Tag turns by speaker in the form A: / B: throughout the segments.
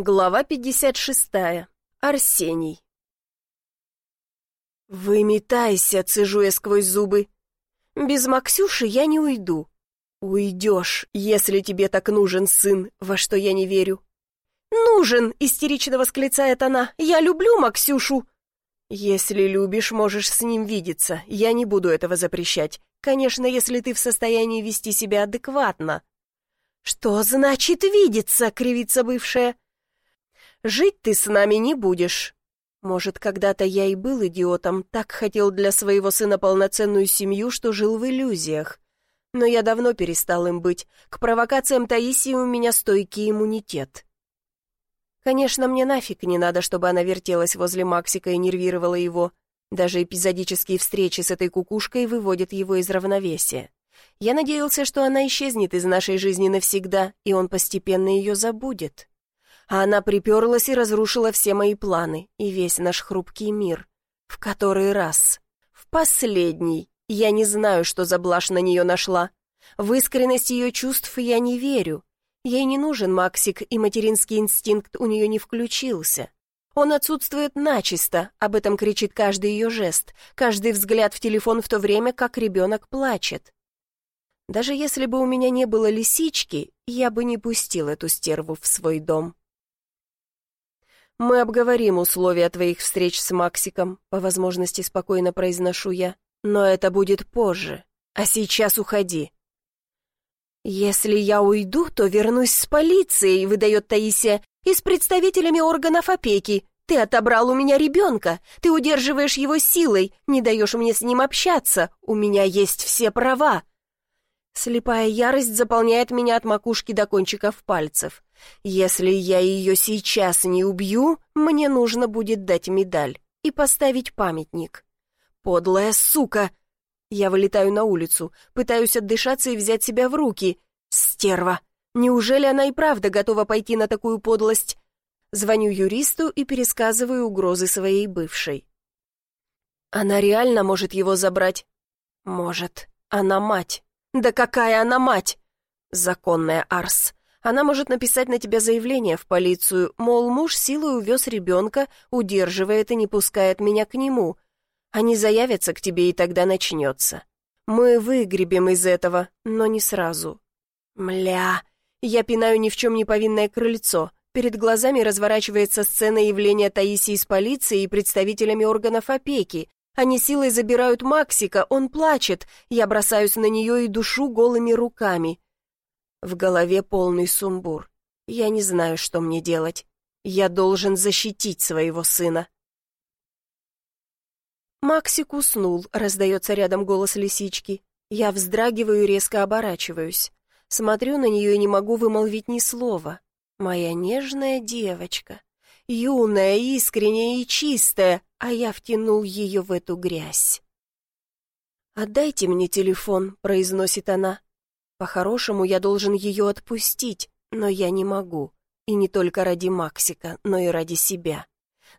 A: Глава 56. Арсений. «Выметайся!» — цежу я сквозь зубы. «Без Максюши я не уйду». «Уйдешь, если тебе так нужен сын, во что я не верю». «Нужен!» — истерично восклицает она. «Я люблю Максюшу!» «Если любишь, можешь с ним видеться. Я не буду этого запрещать. Конечно, если ты в состоянии вести себя адекватно». «Что значит видеться?» — кривится бывшая. Жить ты с нами не будешь. Может, когда-то я и был идиотом, так хотел для своего сына полноценную семью, что жил в иллюзиях. Но я давно перестал им быть. К провокациям Таисии у меня стойкий иммунитет. Конечно, мне нафиг не надо, чтобы она вертелась возле Максика и нервировала его. Даже эпизодические встречи с этой кукушкой выводят его из равновесия. Я надеялся, что она исчезнет из нашей жизни навсегда, и он постепенно ее забудет а она приперлась и разрушила все мои планы и весь наш хрупкий мир. В который раз? В последний. Я не знаю, что за блажь на нее нашла. В искренность ее чувств я не верю. Ей не нужен Максик, и материнский инстинкт у нее не включился. Он отсутствует начисто, об этом кричит каждый ее жест, каждый взгляд в телефон в то время, как ребенок плачет. Даже если бы у меня не было лисички, я бы не пустил эту стерву в свой дом. «Мы обговорим условия твоих встреч с Максиком», по возможности спокойно произношу я. «Но это будет позже. А сейчас уходи». «Если я уйду, то вернусь с полицией», — выдает Таисия, «и с представителями органов опеки. Ты отобрал у меня ребенка, ты удерживаешь его силой, не даешь мне с ним общаться, у меня есть все права». Слепая ярость заполняет меня от макушки до кончиков пальцев. Если я ее сейчас не убью, мне нужно будет дать медаль и поставить памятник. Подлая сука! Я вылетаю на улицу, пытаюсь отдышаться и взять себя в руки. Стерва! Неужели она и правда готова пойти на такую подлость? Звоню юристу и пересказываю угрозы своей бывшей. Она реально может его забрать? Может. Она мать. Да какая она мать? Законная Арс. Она может написать на тебя заявление в полицию, мол, муж силой увез ребенка, удерживает и не пускает меня к нему. Они заявятся к тебе, и тогда начнется. Мы выгребем из этого, но не сразу. Мля, я пинаю ни в чем не повинное крыльцо. Перед глазами разворачивается сцена явления Таисии с полицией и представителями органов опеки. Они силой забирают Максика, он плачет. Я бросаюсь на нее и душу голыми руками. В голове полный сумбур. Я не знаю, что мне делать. Я должен защитить своего сына. Максик уснул, раздается рядом голос лисички. Я вздрагиваю и резко оборачиваюсь. Смотрю на нее и не могу вымолвить ни слова. Моя нежная девочка. Юная, искренняя и чистая, а я втянул ее в эту грязь. «Отдайте мне телефон», — произносит она. По-хорошему, я должен ее отпустить, но я не могу. И не только ради Максика, но и ради себя.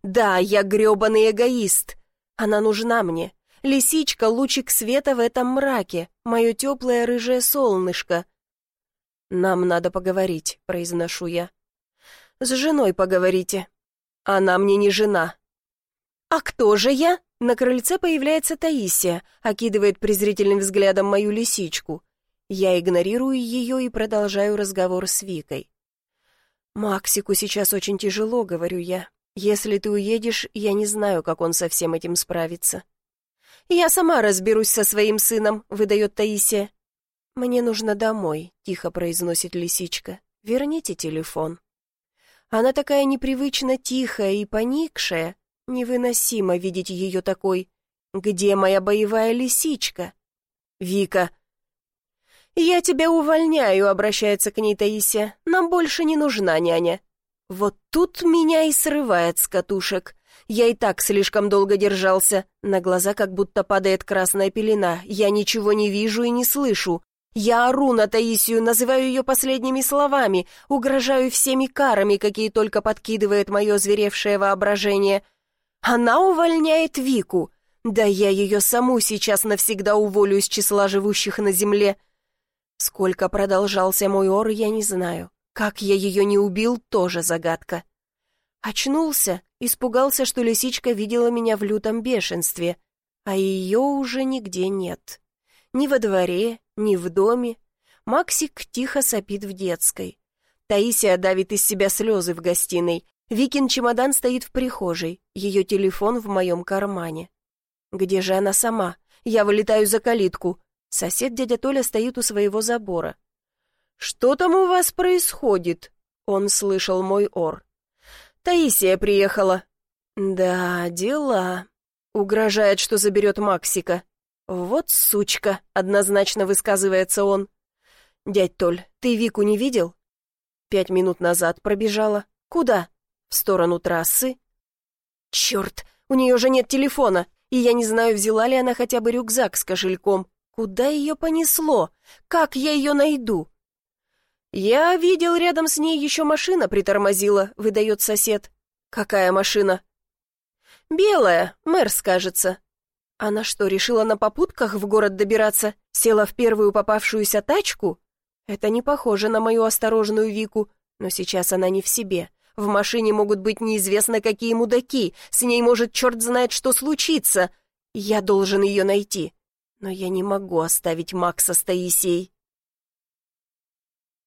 A: Да, я грёбаный эгоист. Она нужна мне. Лисичка — лучик света в этом мраке, мое теплое рыжее солнышко. «Нам надо поговорить», — произношу я. «С женой поговорите». «Она мне не жена». «А кто же я?» На крыльце появляется Таисия, окидывает презрительным взглядом мою лисичку. Я игнорирую ее и продолжаю разговор с Викой. «Максику сейчас очень тяжело», — говорю я. «Если ты уедешь, я не знаю, как он со всем этим справится». «Я сама разберусь со своим сыном», — выдает Таисия. «Мне нужно домой», — тихо произносит лисичка. «Верните телефон». Она такая непривычно тихая и поникшая. Невыносимо видеть ее такой. «Где моя боевая лисичка?» «Вика, «Я тебя увольняю», — обращается к ней Таисия. «Нам больше не нужна няня». Вот тут меня и срывает с катушек. Я и так слишком долго держался. На глаза как будто падает красная пелена. Я ничего не вижу и не слышу. Я ору на Таисию, называю ее последними словами, угрожаю всеми карами, какие только подкидывает мое зверевшее воображение. Она увольняет Вику. Да я ее саму сейчас навсегда уволю из числа живущих на земле. Сколько продолжался мой ор, я не знаю. Как я ее не убил, тоже загадка. Очнулся, испугался, что лисичка видела меня в лютом бешенстве, а ее уже нигде нет. Ни во дворе, ни в доме. Максик тихо сопит в детской. Таисия давит из себя слезы в гостиной. Викин чемодан стоит в прихожей, ее телефон в моем кармане. Где же она сама? Я вылетаю за калитку. Сосед дядя Толя стоит у своего забора. «Что там у вас происходит?» Он слышал мой ор. «Таисия приехала». «Да, дела». Угрожает, что заберет Максика. «Вот сучка», — однозначно высказывается он. «Дядь Толь, ты Вику не видел?» Пять минут назад пробежала. «Куда?» «В сторону трассы». «Черт, у нее же нет телефона, и я не знаю, взяла ли она хотя бы рюкзак с кошельком. Куда ее понесло? Как я ее найду?» «Я видел, рядом с ней еще машина притормозила», — выдает сосед. «Какая машина?» «Белая, мэр, скажется». «Она что, решила на попутках в город добираться? Села в первую попавшуюся тачку?» «Это не похоже на мою осторожную Вику, но сейчас она не в себе. В машине могут быть неизвестно какие мудаки, с ней может черт знает что случиться. Я должен ее найти. Но я не могу оставить Макса с Таисией.